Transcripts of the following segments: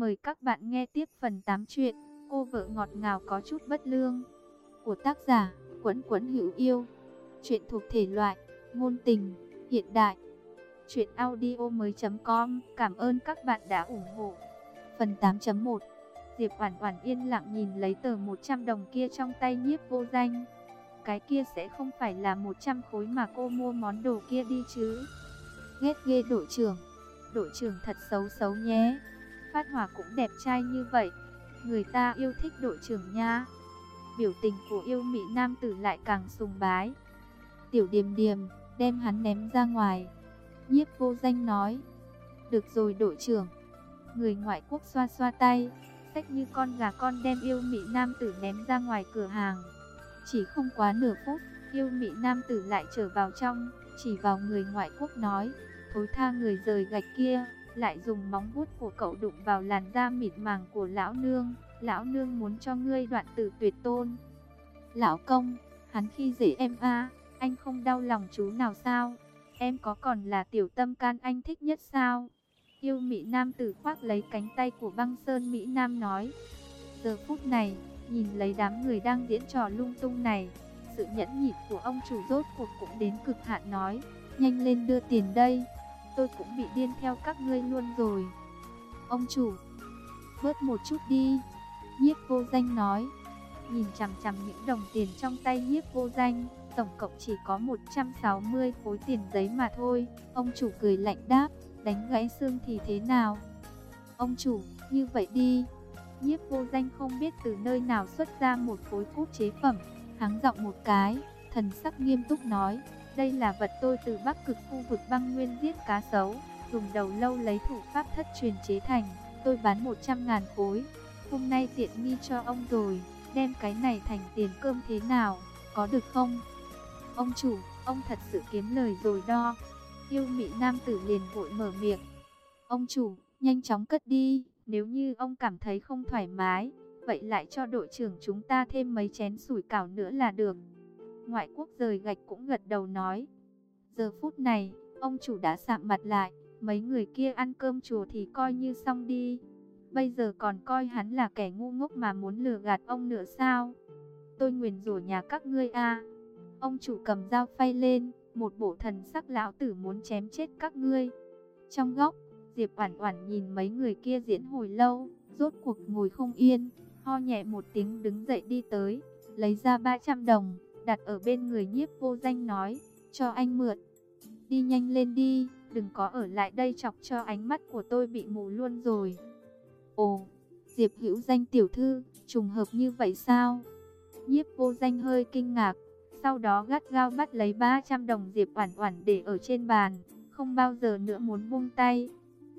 Mời các bạn nghe tiếp phần 8 chuyện, Cô vợ ngọt ngào có chút bất lương, Của tác giả Quẫn Quẫn Hữu Yêu. Chuyện thuộc thể loại, Ngôn tình, Hiện đại. Chuyện audio mới com, Cảm ơn các bạn đã ủng hộ. Phần 8.1 Diệp Oản Oản yên lặng nhìn lấy tờ 100 đồng kia trong tay nhiếp vô danh. Cái kia sẽ không phải là 100 khối mà cô mua món đồ kia đi chứ. Ghét ghê đội trưởng Đội trưởng thật xấu xấu nhé. Phát Hỏa cũng đẹp trai như vậy, người ta yêu thích đội trưởng nha. Biểu tình của yêu mỹ nam tử lại càng sùng bái. Tiểu Điềm Điềm đem hắn ném ra ngoài. Nhiếp Vô Danh nói: "Được rồi đội trưởng." Người ngoại quốc xoa xoa tay, Sách như con gà con đem yêu mỹ nam tử ném ra ngoài cửa hàng. Chỉ không quá nửa phút, yêu mỹ nam tử lại trở vào trong, chỉ vào người ngoại quốc nói: "Thối tha người rời gạch kia." Lại dùng móng vuốt của cậu đụng vào làn da mịn màng của lão nương. Lão nương muốn cho ngươi đoạn tử tuyệt tôn. Lão công, hắn khi dễ em a, anh không đau lòng chú nào sao? Em có còn là tiểu tâm can anh thích nhất sao? Yêu Mỹ Nam tử khoác lấy cánh tay của băng sơn Mỹ Nam nói. Giờ phút này, nhìn lấy đám người đang diễn trò lung tung này, sự nhẫn nhịn của ông chủ rốt cuộc cũng đến cực hạn nói, nhanh lên đưa tiền đây tôi cũng bị điên theo các ngươi luôn rồi. Ông chủ, bớt một chút đi. Nhiếp vô danh nói, nhìn chằm chằm những đồng tiền trong tay nhiếp vô danh, tổng cộng chỉ có 160 khối tiền giấy mà thôi. Ông chủ cười lạnh đáp, đánh gãy xương thì thế nào? Ông chủ, như vậy đi. Nhiếp vô danh không biết từ nơi nào xuất ra một khối cút chế phẩm, háng giọng một cái, thần sắc nghiêm túc nói, đây là vật tôi từ Bắc Cực khu vực băng nguyên giết cá sấu, dùng đầu lâu lấy thủ pháp thất truyền chế thành, tôi bán 100 ngàn khối. Hôm nay tiện nghi cho ông rồi, đem cái này thành tiền cơm thế nào, có được không? Ông chủ, ông thật sự kiếm lời rồi đo. Yêu mị nam tử liền vội mở miệng. Ông chủ, nhanh chóng cất đi, nếu như ông cảm thấy không thoải mái, vậy lại cho đội trưởng chúng ta thêm mấy chén sủi cảo nữa là được. Ngoại quốc rời gạch cũng gật đầu nói. Giờ phút này, ông chủ đã sạm mặt lại, mấy người kia ăn cơm chùa thì coi như xong đi. Bây giờ còn coi hắn là kẻ ngu ngốc mà muốn lừa gạt ông nữa sao? Tôi nguyền rủa nhà các ngươi a. Ông chủ cầm dao phay lên, một bộ thần sắc lão tử muốn chém chết các ngươi. Trong góc, Diệp Oản Oản nhìn mấy người kia diễn hồi lâu, rốt cuộc ngồi không yên, ho nhẹ một tiếng đứng dậy đi tới, lấy ra 300 đồng, đặt ở bên người nhiếp vô danh nói, cho anh mượn. Đi nhanh lên đi, đừng có ở lại đây chọc cho ánh mắt của tôi bị mù luôn rồi. Ồ, Diệp hữu danh tiểu thư, trùng hợp như vậy sao? Nhiếp vô danh hơi kinh ngạc, sau đó gắt gao bắt lấy 300 đồng Diệp Oản Oản để ở trên bàn, không bao giờ nữa muốn buông tay.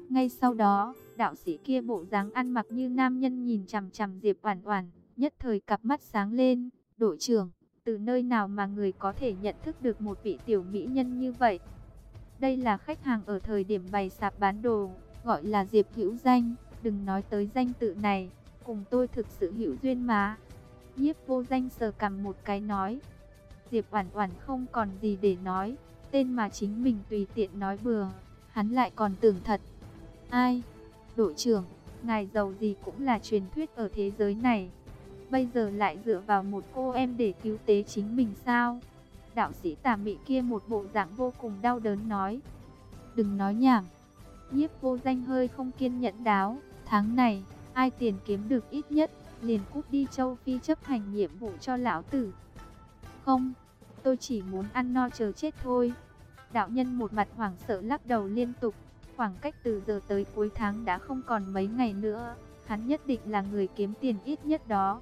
Ngay sau đó, đạo sĩ kia bộ dáng ăn mặc như nam nhân nhìn chằm chằm Diệp Oản Oản, nhất thời cặp mắt sáng lên, "Đội trưởng, từ nơi nào mà người có thể nhận thức được một vị tiểu mỹ nhân như vậy? Đây là khách hàng ở thời điểm bày sạp bán đồ, gọi là Diệp Hữu Danh, đừng nói tới danh tự này, cùng tôi thực sự hữu duyên mà. Nhiếp vô danh sờ cầm một cái nói. Diệp Oản Oản không còn gì để nói, tên mà chính mình tùy tiện nói bừa, hắn lại còn tưởng thật. Ai? Đội trưởng, ngài giàu gì cũng là truyền thuyết ở thế giới này bây giờ lại dựa vào một cô em để cứu tế chính mình sao? Đạo sĩ tà mị kia một bộ dạng vô cùng đau đớn nói. Đừng nói nhảm. Nhiếp vô danh hơi không kiên nhẫn đáo. Tháng này, ai tiền kiếm được ít nhất, liền cút đi châu Phi chấp hành nhiệm vụ cho lão tử. Không, tôi chỉ muốn ăn no chờ chết thôi. Đạo nhân một mặt hoảng sợ lắc đầu liên tục. Khoảng cách từ giờ tới cuối tháng đã không còn mấy ngày nữa. Hắn nhất định là người kiếm tiền ít nhất đó.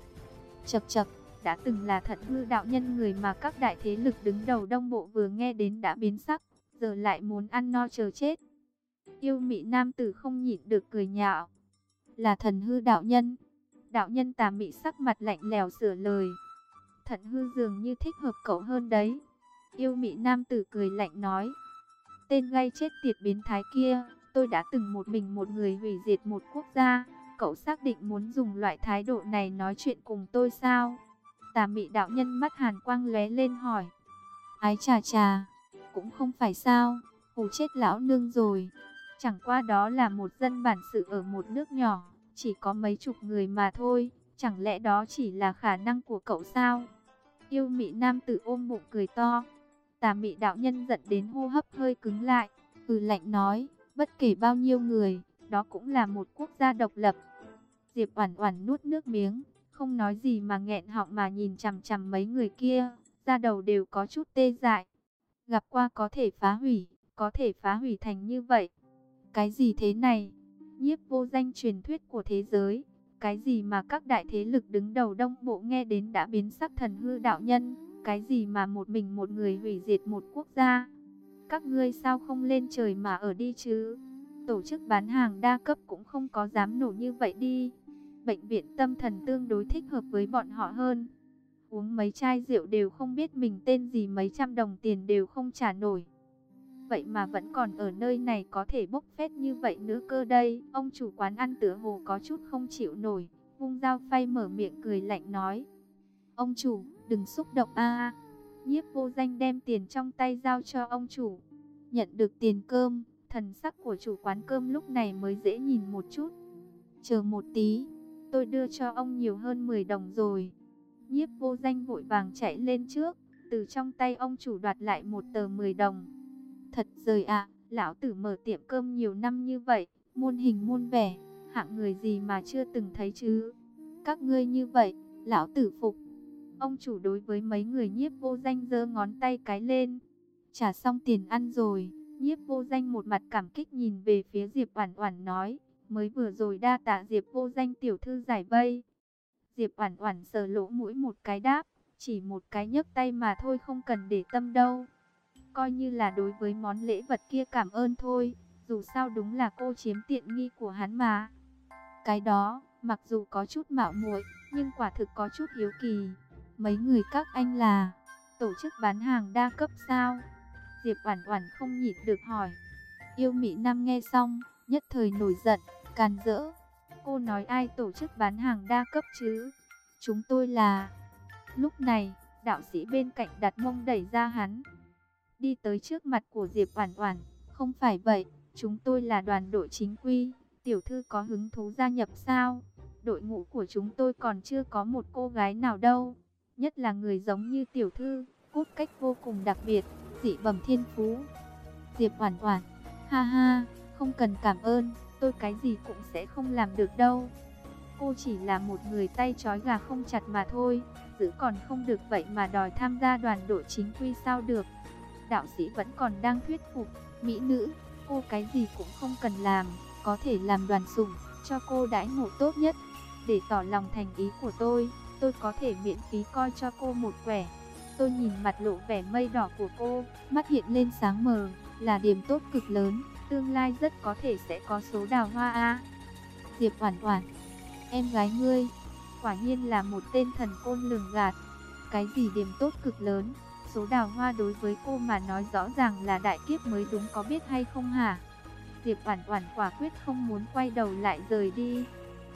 Chập chập, đã từng là thận hư đạo nhân người mà các đại thế lực đứng đầu đông bộ vừa nghe đến đã biến sắc, giờ lại muốn ăn no chờ chết. Yêu mị nam tử không nhịn được cười nhạo. Là thần hư đạo nhân. Đạo nhân tà mị sắc mặt lạnh lèo sửa lời. Thận hư dường như thích hợp cậu hơn đấy. Yêu mị nam tử cười lạnh nói. Tên gây chết tiệt biến thái kia, tôi đã từng một mình một người hủy diệt một quốc gia cậu xác định muốn dùng loại thái độ này nói chuyện cùng tôi sao? Tà mị đạo nhân mắt hàn quang lóe lên hỏi. Ái trà trà, cũng không phải sao, hù chết lão nương rồi. Chẳng qua đó là một dân bản sự ở một nước nhỏ, chỉ có mấy chục người mà thôi, chẳng lẽ đó chỉ là khả năng của cậu sao? Yêu mị nam tử ôm bụng cười to. Tà mị đạo nhân giận đến hô hấp hơi cứng lại, ừ lạnh nói, bất kể bao nhiêu người, đó cũng là một quốc gia độc lập. Diệp Oản Oản nuốt nước miếng, không nói gì mà nghẹn họng mà nhìn chằm chằm mấy người kia, da đầu đều có chút tê dại. Gặp qua có thể phá hủy, có thể phá hủy thành như vậy. Cái gì thế này? Nhiếp vô danh truyền thuyết của thế giới, cái gì mà các đại thế lực đứng đầu đông bộ nghe đến đã biến sắc thần hư đạo nhân, cái gì mà một mình một người hủy diệt một quốc gia. Các ngươi sao không lên trời mà ở đi chứ? Tổ chức bán hàng đa cấp cũng không có dám nổ như vậy đi. Bệnh viện tâm thần tương đối thích hợp với bọn họ hơn. Uống mấy chai rượu đều không biết mình tên gì mấy trăm đồng tiền đều không trả nổi. Vậy mà vẫn còn ở nơi này có thể bốc phét như vậy nữa cơ đây. Ông chủ quán ăn tựa hồ có chút không chịu nổi. Vung dao phay mở miệng cười lạnh nói. Ông chủ, đừng xúc động a Nhiếp vô danh đem tiền trong tay giao cho ông chủ. Nhận được tiền cơm, thần sắc của chủ quán cơm lúc này mới dễ nhìn một chút. Chờ một tí, tôi đưa cho ông nhiều hơn 10 đồng rồi. Nhiếp vô danh vội vàng chạy lên trước, từ trong tay ông chủ đoạt lại một tờ 10 đồng. Thật rời ạ, lão tử mở tiệm cơm nhiều năm như vậy, muôn hình muôn vẻ, hạng người gì mà chưa từng thấy chứ. Các ngươi như vậy, lão tử phục. Ông chủ đối với mấy người nhiếp vô danh giơ ngón tay cái lên. Trả xong tiền ăn rồi, nhiếp vô danh một mặt cảm kích nhìn về phía Diệp Oản Oản nói, mới vừa rồi đa tạ Diệp vô danh tiểu thư giải vây. Diệp Oản Oản sờ lỗ mũi một cái đáp, chỉ một cái nhấc tay mà thôi không cần để tâm đâu. Coi như là đối với món lễ vật kia cảm ơn thôi, dù sao đúng là cô chiếm tiện nghi của hắn mà. Cái đó, mặc dù có chút mạo muội, nhưng quả thực có chút hiếu kỳ. Mấy người các anh là tổ chức bán hàng đa cấp sao? Diệp Oản Oản không nhịn được hỏi. Yêu Mị Nam nghe xong, nhất thời nổi giận, càn rỡ. Cô nói ai tổ chức bán hàng đa cấp chứ? Chúng tôi là... Lúc này, đạo sĩ bên cạnh đặt mông đẩy ra hắn. Đi tới trước mặt của Diệp Oản Oản. Không phải vậy, chúng tôi là đoàn đội chính quy. Tiểu thư có hứng thú gia nhập sao? Đội ngũ của chúng tôi còn chưa có một cô gái nào đâu. Nhất là người giống như tiểu thư, cốt cách vô cùng đặc biệt, dị bẩm thiên phú. Diệp Oản Oản, ha ha, không cần cảm ơn, tôi cái gì cũng sẽ không làm được đâu. Cô chỉ là một người tay trói gà không chặt mà thôi, giữ còn không được vậy mà đòi tham gia đoàn đội chính quy sao được. Đạo sĩ vẫn còn đang thuyết phục, mỹ nữ, cô cái gì cũng không cần làm, có thể làm đoàn sủng, cho cô đãi ngộ tốt nhất, để tỏ lòng thành ý của tôi, tôi có thể miễn phí coi cho cô một quẻ. Tôi nhìn mặt lộ vẻ mây đỏ của cô, mắt hiện lên sáng mờ, là điểm tốt cực lớn, tương lai rất có thể sẽ có số đào hoa a. Diệp Oản Oản, em gái ngươi, quả nhiên là một tên thần côn lường gạt. Cái gì điểm tốt cực lớn, số đào hoa đối với cô mà nói rõ ràng là đại kiếp mới đúng có biết hay không hả? Diệp Oản Oản quả quyết không muốn quay đầu lại rời đi.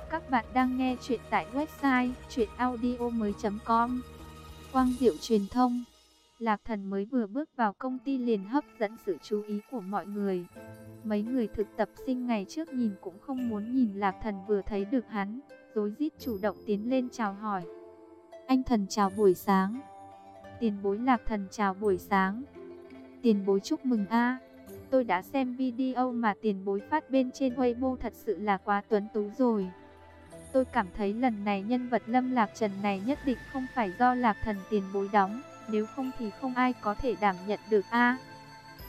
Các bạn đang nghe chuyện tại website chuyenaudio.com Quang Diệu Truyền thông Lạc Thần mới vừa bước vào công ty liền hấp dẫn sự chú ý của mọi người. Mấy người thực tập sinh ngày trước nhìn cũng không muốn nhìn Lạc Thần vừa thấy được hắn, rối rít chủ động tiến lên chào hỏi. Anh Thần chào buổi sáng. Tiền bối Lạc Thần chào buổi sáng. Tiền bối chúc mừng a. Tôi đã xem video mà tiền bối phát bên trên Weibo thật sự là quá tuấn tú rồi. Tôi cảm thấy lần này nhân vật Lâm Lạc Trần này nhất định không phải do Lạc Thần tiền bối đóng, nếu không thì không ai có thể đảm nhận được a.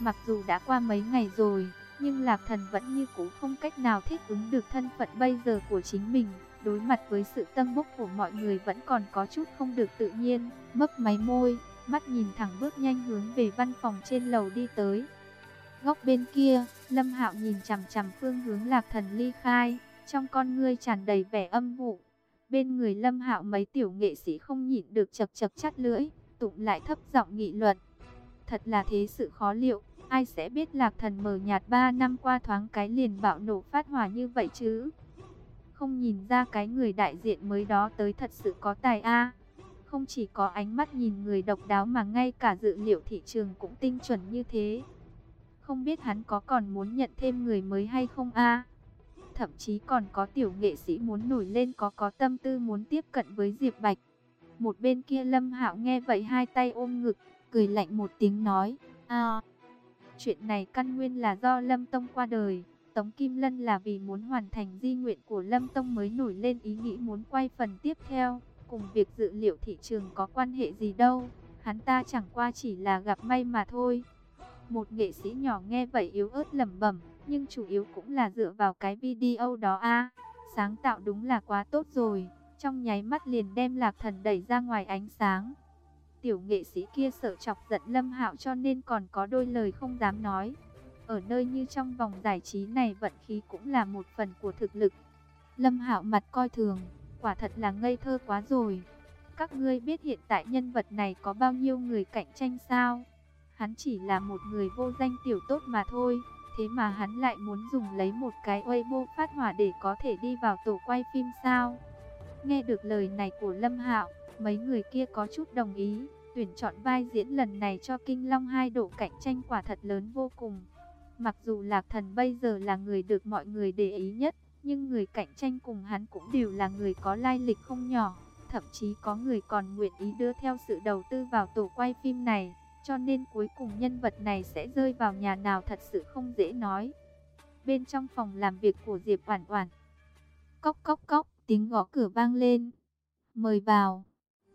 mặc dù đã qua mấy ngày rồi, nhưng Lạc Thần vẫn như cũ không cách nào thích ứng được thân phận bây giờ của chính mình. Đối mặt với sự tâm bốc của mọi người vẫn còn có chút không được tự nhiên, mấp máy môi, mắt nhìn thẳng bước nhanh hướng về văn phòng trên lầu đi tới. Góc bên kia, Lâm Hạo nhìn chằm chằm phương hướng Lạc Thần ly khai, trong con ngươi tràn đầy vẻ âm vụ. Bên người Lâm Hạo mấy tiểu nghệ sĩ không nhịn được chập chập chắt lưỡi, tụng lại thấp giọng nghị luận. Thật là thế sự khó liệu, ai sẽ biết Lạc Thần mờ nhạt 3 năm qua thoáng cái liền bạo nổ phát hỏa như vậy chứ? Không nhìn ra cái người đại diện mới đó tới thật sự có tài a. Không chỉ có ánh mắt nhìn người độc đáo mà ngay cả dự liệu thị trường cũng tinh chuẩn như thế. Không biết hắn có còn muốn nhận thêm người mới hay không a? Thậm chí còn có tiểu nghệ sĩ muốn nổi lên có có tâm tư muốn tiếp cận với Diệp Bạch. Một bên kia Lâm Hạo nghe vậy hai tay ôm ngực, cười lạnh một tiếng nói, "A, chuyện này căn nguyên là do Lâm Tông qua đời." Tống Kim Lân là vì muốn hoàn thành di nguyện của Lâm Tông mới nổi lên ý nghĩ muốn quay phần tiếp theo, cùng việc dự liệu thị trường có quan hệ gì đâu, hắn ta chẳng qua chỉ là gặp may mà thôi. Một nghệ sĩ nhỏ nghe vậy yếu ớt lẩm bẩm, nhưng chủ yếu cũng là dựa vào cái video đó a. sáng tạo đúng là quá tốt rồi, trong nháy mắt liền đem Lạc Thần đẩy ra ngoài ánh sáng. Tiểu nghệ sĩ kia sợ chọc giận Lâm Hạo cho nên còn có đôi lời không dám nói. Ở nơi như trong vòng giải trí này vận khí cũng là một phần của thực lực. Lâm Hạo mặt coi thường, quả thật là ngây thơ quá rồi. Các ngươi biết hiện tại nhân vật này có bao nhiêu người cạnh tranh sao? Hắn chỉ là một người vô danh tiểu tốt mà thôi, thế mà hắn lại muốn dùng lấy một cái Weibo phát hỏa để có thể đi vào tổ quay phim sao? Nghe được lời này của Lâm Hạo, mấy người kia có chút đồng ý, tuyển chọn vai diễn lần này cho Kinh Long hai độ cạnh tranh quả thật lớn vô cùng. Mặc dù Lạc Thần bây giờ là người được mọi người để ý nhất, nhưng người cạnh tranh cùng hắn cũng đều là người có lai lịch không nhỏ. Thậm chí có người còn nguyện ý đưa theo sự đầu tư vào tổ quay phim này, cho nên cuối cùng nhân vật này sẽ rơi vào nhà nào thật sự không dễ nói. Bên trong phòng làm việc của Diệp Oản Oản, cốc cốc cốc, tiếng gõ cửa vang lên. "Mời vào."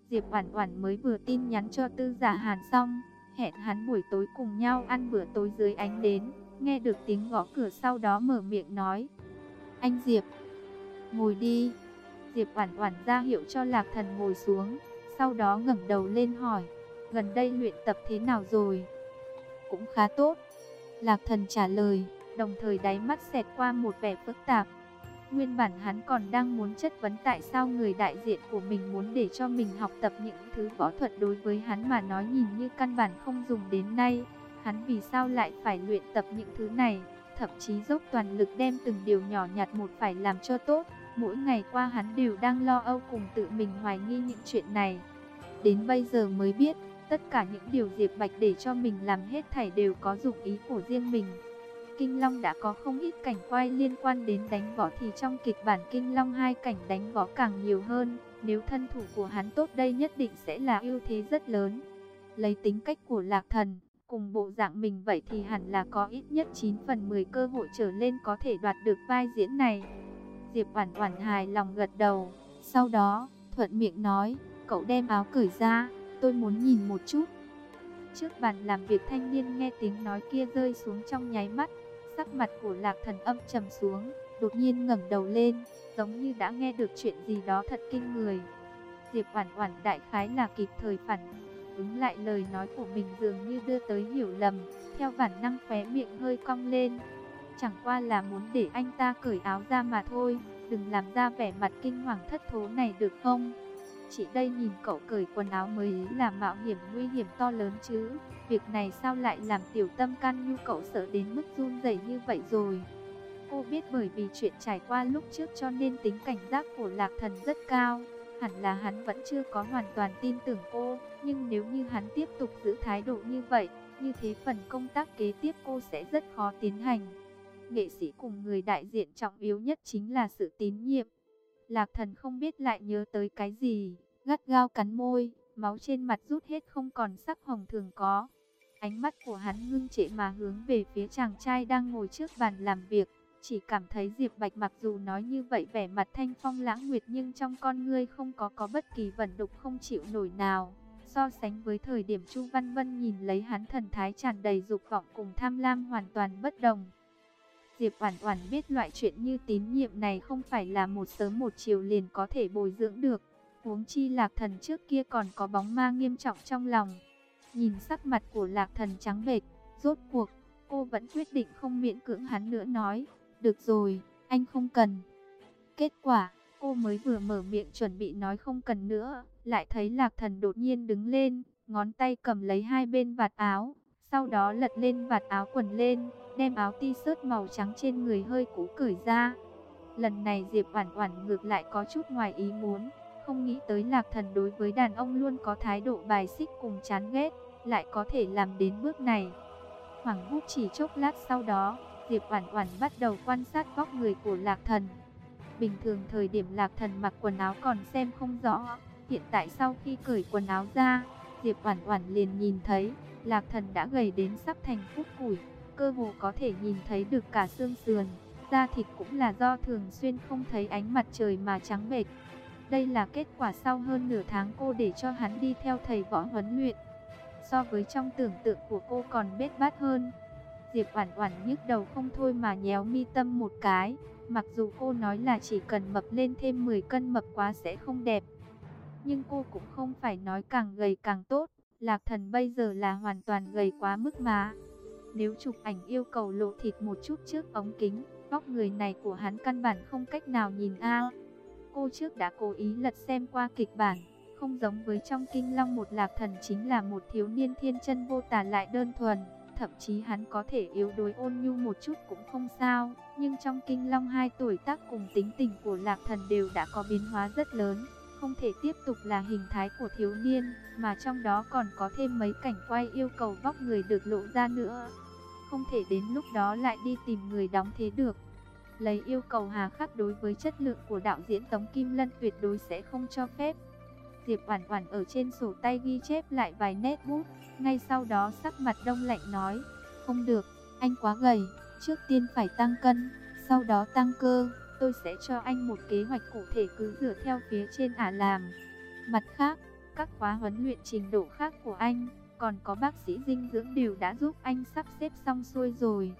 Diệp Oản Oản mới vừa tin nhắn cho Tư Giả Hàn xong, hẹn hắn buổi tối cùng nhau ăn bữa tối dưới ánh đến. Nghe được tiếng gõ cửa sau đó mở miệng nói. Anh Diệp, ngồi đi. Diệp oản oản ra hiệu cho Lạc Thần ngồi xuống, sau đó ngẩng đầu lên hỏi, gần đây luyện tập thế nào rồi? Cũng khá tốt. Lạc Thần trả lời, đồng thời đáy mắt xẹt qua một vẻ phức tạp. Nguyên bản hắn còn đang muốn chất vấn tại sao người đại diện của mình muốn để cho mình học tập những thứ võ thuật đối với hắn mà nói nhìn như căn bản không dùng đến nay. Hắn vì sao lại phải luyện tập những thứ này, thậm chí dốc toàn lực đem từng điều nhỏ nhặt một phải làm cho tốt. Mỗi ngày qua hắn đều đang lo âu cùng tự mình hoài nghi những chuyện này. Đến bây giờ mới biết, tất cả những điều Diệp Bạch để cho mình làm hết thảy đều có dụng ý của riêng mình. Kinh Long đã có không ít cảnh quay liên quan đến đánh võ thì trong kịch bản Kinh Long hai cảnh đánh võ càng nhiều hơn. Nếu thân thủ của hắn tốt đây nhất định sẽ là ưu thế rất lớn. Lấy tính cách của Lạc Thần, Cùng bộ dạng mình vậy thì hẳn là có ít nhất 9 phần 10 cơ hội trở lên có thể đoạt được vai diễn này. Diệp Oản Oản hài lòng gật đầu, sau đó thuận miệng nói, cậu đem áo cởi ra, tôi muốn nhìn một chút. Trước bàn làm việc thanh niên nghe tiếng nói kia rơi xuống trong nháy mắt, sắc mặt của Lạc Thần âm trầm xuống, đột nhiên ngẩng đầu lên, giống như đã nghe được chuyện gì đó thật kinh người. Diệp Oản Oản đại khái là kịp thời phản ứng lại lời nói của mình dường như đưa tới hiểu lầm, theo bản năng khóe miệng hơi cong lên. Chẳng qua là muốn để anh ta cởi áo ra mà thôi, đừng làm ra vẻ mặt kinh hoàng thất thố này được không? Chị đây nhìn cậu cởi quần áo mới là mạo hiểm nguy hiểm to lớn chứ, việc này sao lại làm tiểu tâm can nhu cậu sợ đến mức run rẩy như vậy rồi? Cô biết bởi vì chuyện trải qua lúc trước cho nên tính cảnh giác của Lạc Thần rất cao. Hẳn là hắn vẫn chưa có hoàn toàn tin tưởng cô, nhưng nếu như hắn tiếp tục giữ thái độ như vậy, như thế phần công tác kế tiếp cô sẽ rất khó tiến hành. Nghệ sĩ cùng người đại diện trọng yếu nhất chính là sự tín nhiệm. Lạc thần không biết lại nhớ tới cái gì, gắt gao cắn môi, máu trên mặt rút hết không còn sắc hồng thường có. Ánh mắt của hắn ngưng trệ mà hướng về phía chàng trai đang ngồi trước bàn làm việc. Chỉ cảm thấy Diệp Bạch mặc dù nói như vậy vẻ mặt thanh phong lãng nguyệt nhưng trong con ngươi không có có bất kỳ vận đục không chịu nổi nào. So sánh với thời điểm Chu Văn Vân nhìn lấy hắn thần thái tràn đầy dục vọng cùng tham lam hoàn toàn bất đồng. Diệp Oản Oản biết loại chuyện như tín nhiệm này không phải là một sớm một chiều liền có thể bồi dưỡng được. Huống chi Lạc Thần trước kia còn có bóng ma nghiêm trọng trong lòng. Nhìn sắc mặt của Lạc Thần trắng bệch, rốt cuộc cô vẫn quyết định không miễn cưỡng hắn nữa nói, được rồi, anh không cần. Kết quả, cô mới vừa mở miệng chuẩn bị nói không cần nữa, lại thấy lạc thần đột nhiên đứng lên, ngón tay cầm lấy hai bên vạt áo, sau đó lật lên vạt áo quần lên, đem áo t-shirt màu trắng trên người hơi cũ cởi ra. Lần này Diệp Oản Oản ngược lại có chút ngoài ý muốn, không nghĩ tới Lạc Thần đối với đàn ông luôn có thái độ bài xích cùng chán ghét, lại có thể làm đến bước này. Hoàng hút chỉ chốc lát sau đó, Diệp Oản Oản bắt đầu quan sát vóc người của Lạc Thần. Bình thường thời điểm Lạc Thần mặc quần áo còn xem không rõ, hiện tại sau khi cởi quần áo ra, Diệp Oản Oản liền nhìn thấy, Lạc Thần đã gầy đến sắp thành phúc củi, cơ hồ có thể nhìn thấy được cả xương sườn, da thịt cũng là do thường xuyên không thấy ánh mặt trời mà trắng bệch. Đây là kết quả sau hơn nửa tháng cô để cho hắn đi theo thầy võ huấn luyện. So với trong tưởng tượng của cô còn bết bát hơn. Diệp Oản Oản nhức đầu không thôi mà nhéo mi tâm một cái, mặc dù cô nói là chỉ cần mập lên thêm 10 cân mập quá sẽ không đẹp. Nhưng cô cũng không phải nói càng gầy càng tốt, Lạc Thần bây giờ là hoàn toàn gầy quá mức mà. Nếu chụp ảnh yêu cầu lộ thịt một chút trước ống kính, vóc người này của hắn căn bản không cách nào nhìn a. Cô trước đã cố ý lật xem qua kịch bản, không giống với trong Kinh Long một Lạc Thần chính là một thiếu niên thiên chân vô tà lại đơn thuần, thậm chí hắn có thể yếu đuối ôn nhu một chút cũng không sao, nhưng trong Kinh Long hai tuổi tác cùng tính tình của Lạc Thần đều đã có biến hóa rất lớn, không thể tiếp tục là hình thái của thiếu niên, mà trong đó còn có thêm mấy cảnh quay yêu cầu vóc người được lộ ra nữa. Không thể đến lúc đó lại đi tìm người đóng thế được. Lấy yêu cầu hà khắc đối với chất lượng của đạo diễn Tống Kim Lân tuyệt đối sẽ không cho phép. Diệp Oản Oản ở trên sổ tay ghi chép lại vài nét bút, ngay sau đó sắc mặt đông lạnh nói, "Không được, anh quá gầy, trước tiên phải tăng cân, sau đó tăng cơ, tôi sẽ cho anh một kế hoạch cụ thể cứ dựa theo phía trên ả làm." Mặt khác, các khóa huấn luyện trình độ khác của anh, còn có bác sĩ dinh dưỡng đều đã giúp anh sắp xếp xong xuôi rồi.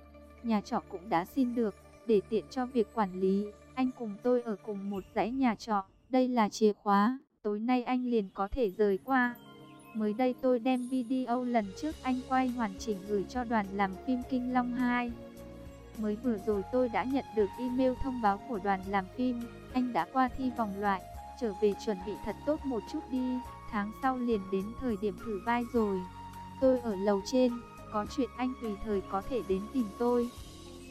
Nhà trọ cũng đã xin được, để tiện cho việc quản lý, anh cùng tôi ở cùng một dãy nhà trọ, đây là chìa khóa, tối nay anh liền có thể rời qua. Mới đây tôi đem video lần trước anh quay hoàn chỉnh gửi cho đoàn làm phim Kinh Long 2. Mới vừa rồi tôi đã nhận được email thông báo của đoàn làm phim, anh đã qua thi vòng loại, trở về chuẩn bị thật tốt một chút đi, tháng sau liền đến thời điểm thử vai rồi. Tôi ở lầu trên, có chuyện anh tùy thời có thể đến tìm tôi.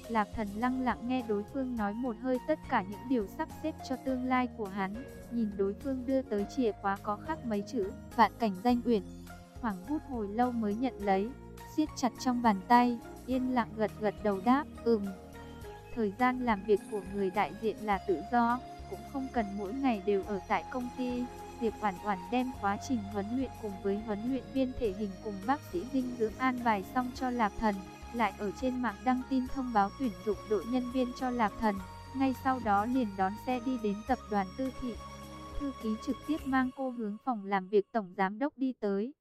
Lạc thần lăng lặng nghe đối phương nói một hơi tất cả những điều sắp xếp cho tương lai của hắn. Nhìn đối phương đưa tới chìa khóa có khắc mấy chữ, vạn cảnh danh uyển. Hoảng hút hồi lâu mới nhận lấy, siết chặt trong bàn tay, yên lặng gật gật đầu đáp, ừm. Thời gian làm việc của người đại diện là tự do, cũng không cần mỗi ngày đều ở tại công ty. Diệp Oản Oản đem quá trình huấn luyện cùng với huấn luyện viên thể hình cùng bác sĩ dinh dưỡng an bài xong cho Lạc Thần lại ở trên mạng đăng tin thông báo tuyển dụng đội nhân viên cho Lạc Thần, ngay sau đó liền đón xe đi đến tập đoàn Tư Thị. Thư ký trực tiếp mang cô hướng phòng làm việc tổng giám đốc đi tới.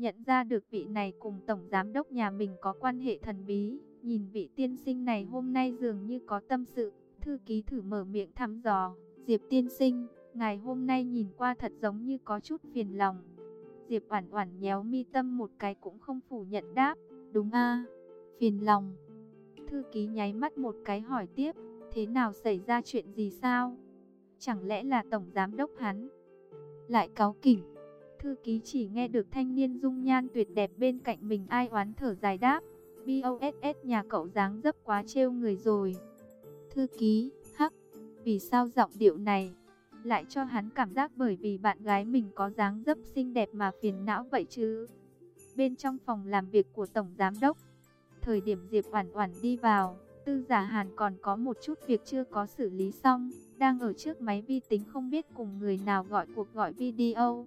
Nhận ra được vị này cùng tổng giám đốc nhà mình có quan hệ thần bí, nhìn vị tiên sinh này hôm nay dường như có tâm sự, thư ký thử mở miệng thăm dò, Diệp tiên sinh, ngài hôm nay nhìn qua thật giống như có chút phiền lòng. Diệp Oản Oản nhéo mi tâm một cái cũng không phủ nhận đáp, đúng a phiền lòng. Thư ký nháy mắt một cái hỏi tiếp, thế nào xảy ra chuyện gì sao? Chẳng lẽ là tổng giám đốc hắn? Lại cáo kỉnh. Thư ký chỉ nghe được thanh niên dung nhan tuyệt đẹp bên cạnh mình ai oán thở dài đáp. BOSS nhà cậu dáng dấp quá trêu người rồi. Thư ký, hắc, vì sao giọng điệu này lại cho hắn cảm giác bởi vì bạn gái mình có dáng dấp xinh đẹp mà phiền não vậy chứ? Bên trong phòng làm việc của tổng giám đốc, Thời điểm Diệp Oản Oản đi vào, Tư Giả Hàn còn có một chút việc chưa có xử lý xong, đang ở trước máy vi tính không biết cùng người nào gọi cuộc gọi video.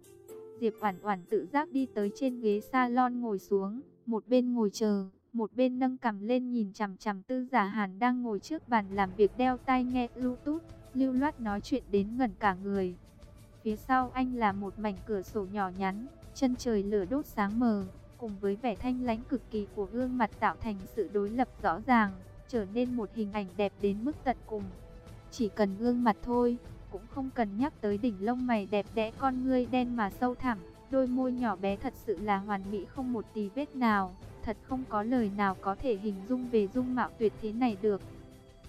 Diệp Oản Oản tự giác đi tới trên ghế salon ngồi xuống, một bên ngồi chờ, một bên nâng cằm lên nhìn chằm chằm Tư Giả Hàn đang ngồi trước bàn làm việc đeo tai nghe Bluetooth, lưu loát nói chuyện đến ngẩn cả người. Phía sau anh là một mảnh cửa sổ nhỏ nhắn, chân trời lửa đốt sáng mờ, cùng với vẻ thanh lãnh cực kỳ của gương mặt tạo thành sự đối lập rõ ràng, trở nên một hình ảnh đẹp đến mức tận cùng. Chỉ cần gương mặt thôi, cũng không cần nhắc tới đỉnh lông mày đẹp đẽ con ngươi đen mà sâu thẳm, đôi môi nhỏ bé thật sự là hoàn mỹ không một tí vết nào, thật không có lời nào có thể hình dung về dung mạo tuyệt thế này được.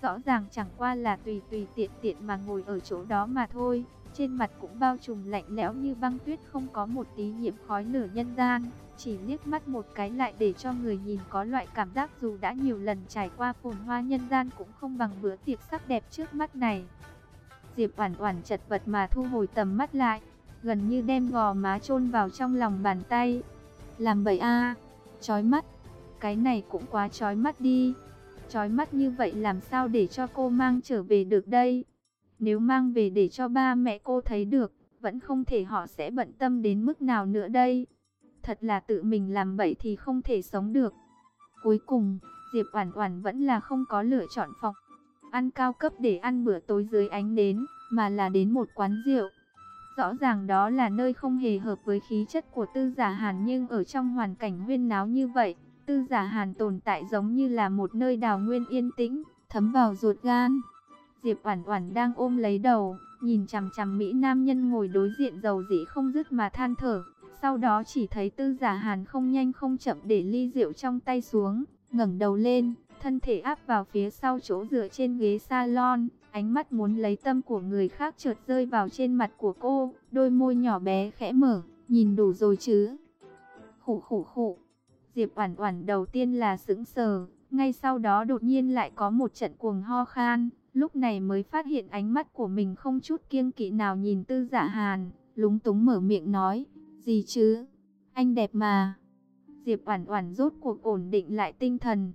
Rõ ràng chẳng qua là tùy tùy tiện tiện mà ngồi ở chỗ đó mà thôi, trên mặt cũng bao trùm lạnh lẽo như băng tuyết không có một tí nhiễm khói lửa nhân gian. Chỉ liếc mắt một cái lại để cho người nhìn có loại cảm giác dù đã nhiều lần trải qua phồn hoa nhân gian cũng không bằng bữa tiệc sắc đẹp trước mắt này. Diệp Oản Oản chật vật mà thu hồi tầm mắt lại, gần như đem gò má chôn vào trong lòng bàn tay. Làm bậy a, chói mắt. Cái này cũng quá chói mắt đi. Chói mắt như vậy làm sao để cho cô mang trở về được đây? Nếu mang về để cho ba mẹ cô thấy được, vẫn không thể họ sẽ bận tâm đến mức nào nữa đây. Thật là tự mình làm bậy thì không thể sống được. Cuối cùng, Diệp Oản Oản vẫn là không có lựa chọn phòng ăn cao cấp để ăn bữa tối dưới ánh nến, mà là đến một quán rượu. Rõ ràng đó là nơi không hề hợp với khí chất của Tư Giả Hàn nhưng ở trong hoàn cảnh huyên náo như vậy, Tư Giả Hàn tồn tại giống như là một nơi đào nguyên yên tĩnh, thấm vào ruột gan. Diệp Oản Oản đang ôm lấy đầu, nhìn chằm chằm mỹ nam nhân ngồi đối diện dầu dĩ không dứt mà than thở. Sau đó chỉ thấy Tư Giả Hàn không nhanh không chậm để ly rượu trong tay xuống, ngẩng đầu lên, thân thể áp vào phía sau chỗ dựa trên ghế salon, ánh mắt muốn lấy tâm của người khác chợt rơi vào trên mặt của cô, đôi môi nhỏ bé khẽ mở, nhìn đủ rồi chứ. Khủ khủ khủ. Diệp Oản Oản đầu tiên là sững sờ, ngay sau đó đột nhiên lại có một trận cuồng ho khan, lúc này mới phát hiện ánh mắt của mình không chút kiêng kỵ nào nhìn Tư Dạ Hàn, lúng túng mở miệng nói, "Gì chứ? Anh đẹp mà." Diệp Oản Oản rốt cuộc ổn định lại tinh thần,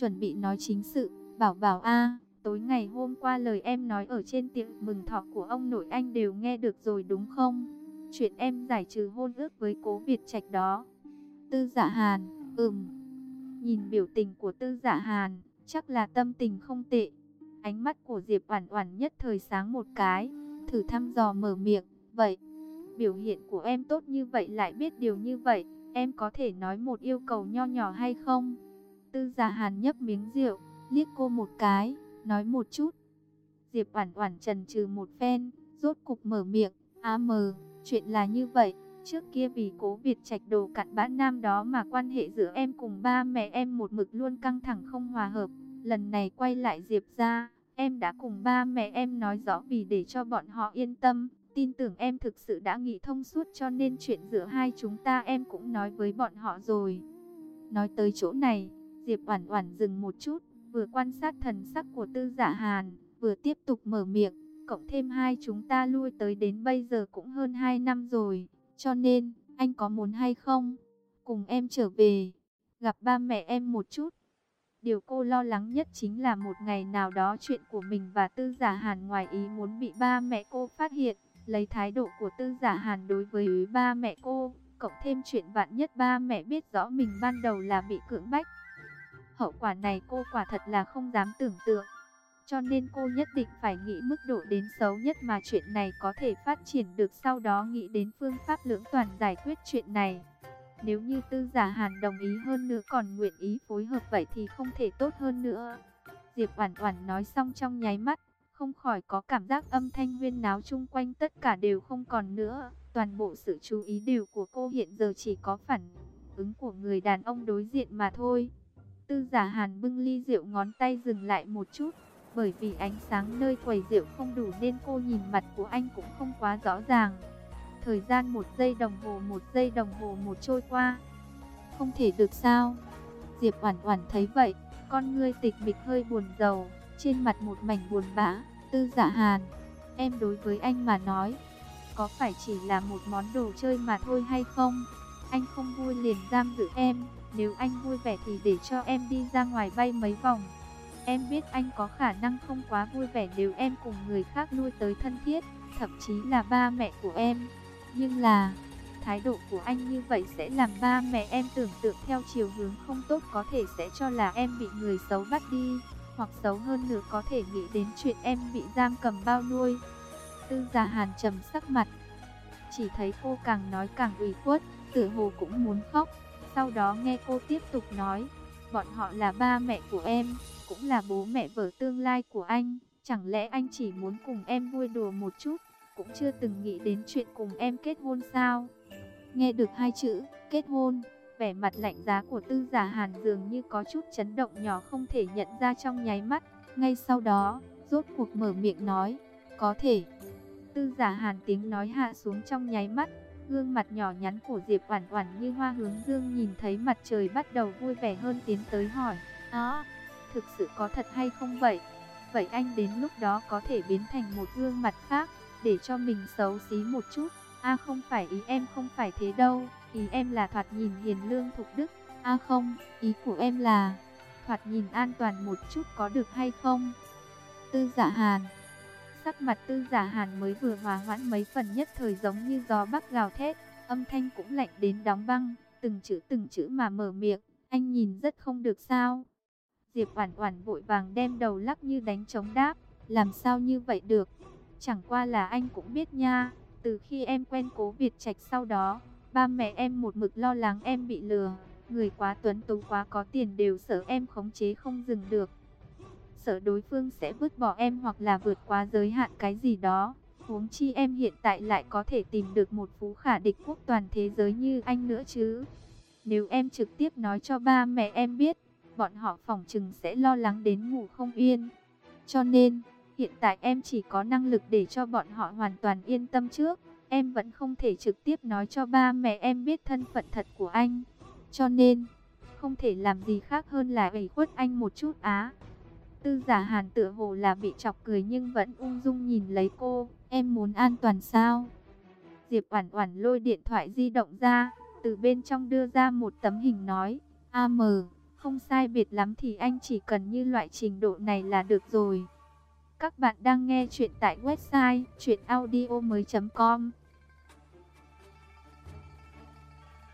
chuẩn bị nói chính sự, "Bảo Bảo a, tối ngày hôm qua lời em nói ở trên tiệc mừng thọ của ông nội anh đều nghe được rồi đúng không? Chuyện em giải trừ hôn ước với Cố Việt Trạch đó." Tư Dạ Hàn, ừm. Nhìn biểu tình của Tư Dạ Hàn, chắc là tâm tình không tệ. Ánh mắt của Diệp Oản Oản nhất thời sáng một cái, thử thăm dò mở miệng, "Vậy, biểu hiện của em tốt như vậy lại biết điều như vậy, em có thể nói một yêu cầu nho nhỏ hay không?" Tư gia Hàn nhấp miếng rượu, liếc cô một cái, nói một chút. Diệp Oản Oản chần chừ một phen, rốt cục mở miệng, "A mờ, chuyện là như vậy." Trước kia vì cố Việt Trạch đồ cặn bã nam đó mà quan hệ giữa em cùng ba mẹ em một mực luôn căng thẳng không hòa hợp. Lần này quay lại Diệp ra, em đã cùng ba mẹ em nói rõ vì để cho bọn họ yên tâm. Tin tưởng em thực sự đã nghĩ thông suốt cho nên chuyện giữa hai chúng ta em cũng nói với bọn họ rồi. Nói tới chỗ này, Diệp Oản Oản dừng một chút, vừa quan sát thần sắc của Tư Dạ Hàn, vừa tiếp tục mở miệng, cộng thêm hai chúng ta lui tới đến bây giờ cũng hơn 2 năm rồi. Cho nên, anh có muốn hay không? Cùng em trở về, gặp ba mẹ em một chút. Điều cô lo lắng nhất chính là một ngày nào đó chuyện của mình và Tư Giả Hàn ngoài ý muốn bị ba mẹ cô phát hiện. Lấy thái độ của Tư Giả Hàn đối với ba mẹ cô, cộng thêm chuyện vạn nhất ba mẹ biết rõ mình ban đầu là bị cưỡng bách. Hậu quả này cô quả thật là không dám tưởng tượng. Cho nên cô nhất định phải nghĩ mức độ đến xấu nhất mà chuyện này có thể phát triển được sau đó nghĩ đến phương pháp lưỡng toàn giải quyết chuyện này. Nếu như tư giả hàn đồng ý hơn nữa còn nguyện ý phối hợp vậy thì không thể tốt hơn nữa. Diệp Oản Oản nói xong trong nháy mắt, không khỏi có cảm giác âm thanh huyên náo chung quanh tất cả đều không còn nữa. Toàn bộ sự chú ý đều của cô hiện giờ chỉ có phản ứng của người đàn ông đối diện mà thôi. Tư giả hàn bưng ly rượu ngón tay dừng lại một chút, bởi vì ánh sáng nơi quầy rượu không đủ nên cô nhìn mặt của anh cũng không quá rõ ràng. Thời gian một giây đồng hồ một giây đồng hồ một trôi qua. Không thể được sao? Diệp Oản Oản thấy vậy, con ngươi tịch mịch hơi buồn rầu, trên mặt một mảnh buồn bã. Tư Dạ Hàn, em đối với anh mà nói, có phải chỉ là một món đồ chơi mà thôi hay không? Anh không vui liền giam giữ em, nếu anh vui vẻ thì để cho em đi ra ngoài bay mấy vòng. Em biết anh có khả năng không quá vui vẻ nếu em cùng người khác nuôi tới thân thiết, thậm chí là ba mẹ của em. Nhưng là, thái độ của anh như vậy sẽ làm ba mẹ em tưởng tượng theo chiều hướng không tốt có thể sẽ cho là em bị người xấu bắt đi, hoặc xấu hơn nữa có thể nghĩ đến chuyện em bị giam cầm bao nuôi. Tư già hàn trầm sắc mặt, chỉ thấy cô càng nói càng ủy khuất, tử hồ cũng muốn khóc. Sau đó nghe cô tiếp tục nói, bọn họ là ba mẹ của em, cũng là bố mẹ vợ tương lai của anh. Chẳng lẽ anh chỉ muốn cùng em vui đùa một chút, cũng chưa từng nghĩ đến chuyện cùng em kết hôn sao? Nghe được hai chữ, kết hôn, vẻ mặt lạnh giá của tư giả hàn dường như có chút chấn động nhỏ không thể nhận ra trong nháy mắt. Ngay sau đó, rốt cuộc mở miệng nói, có thể. Tư giả hàn tiếng nói hạ xuống trong nháy mắt, gương mặt nhỏ nhắn của Diệp Oản Oản như hoa hướng dương nhìn thấy mặt trời bắt đầu vui vẻ hơn tiến tới hỏi, "Đó, thực sự có thật hay không vậy? Vậy anh đến lúc đó có thể biến thành một gương mặt khác, để cho mình xấu xí một chút. A không phải ý em không phải thế đâu, ý em là thoạt nhìn hiền lương thục đức. A không, ý của em là thoạt nhìn an toàn một chút có được hay không? Tư Dạ hàn Sắc mặt tư giả hàn mới vừa hòa hoãn mấy phần nhất thời giống như gió bắc gào thét, âm thanh cũng lạnh đến đóng băng, từng chữ từng chữ mà mở miệng, anh nhìn rất không được sao. Diệp Oản Oản vội vàng đem đầu lắc như đánh trống đáp, làm sao như vậy được? Chẳng qua là anh cũng biết nha, từ khi em quen Cố Việt Trạch sau đó, ba mẹ em một mực lo lắng em bị lừa, người quá tuấn tú quá có tiền đều sợ em khống chế không dừng được. Sợ đối phương sẽ vứt bỏ em hoặc là vượt quá giới hạn cái gì đó. Huống chi em hiện tại lại có thể tìm được một phú khả địch quốc toàn thế giới như anh nữa chứ. Nếu em trực tiếp nói cho ba mẹ em biết, bọn họ phòng chừng sẽ lo lắng đến ngủ không yên. Cho nên, hiện tại em chỉ có năng lực để cho bọn họ hoàn toàn yên tâm trước. Em vẫn không thể trực tiếp nói cho ba mẹ em biết thân phận thật của anh. Cho nên, không thể làm gì khác hơn là ủy khuất anh một chút á. Tư giả hàn tựa hồ là bị chọc cười nhưng vẫn ung dung nhìn lấy cô. Em muốn an toàn sao? Diệp Oản Oản lôi điện thoại di động ra, từ bên trong đưa ra một tấm hình nói, AM, không sai biệt lắm thì anh chỉ cần như loại trình độ này là được rồi. Các bạn đang nghe chuyện tại website chuyenaudio.com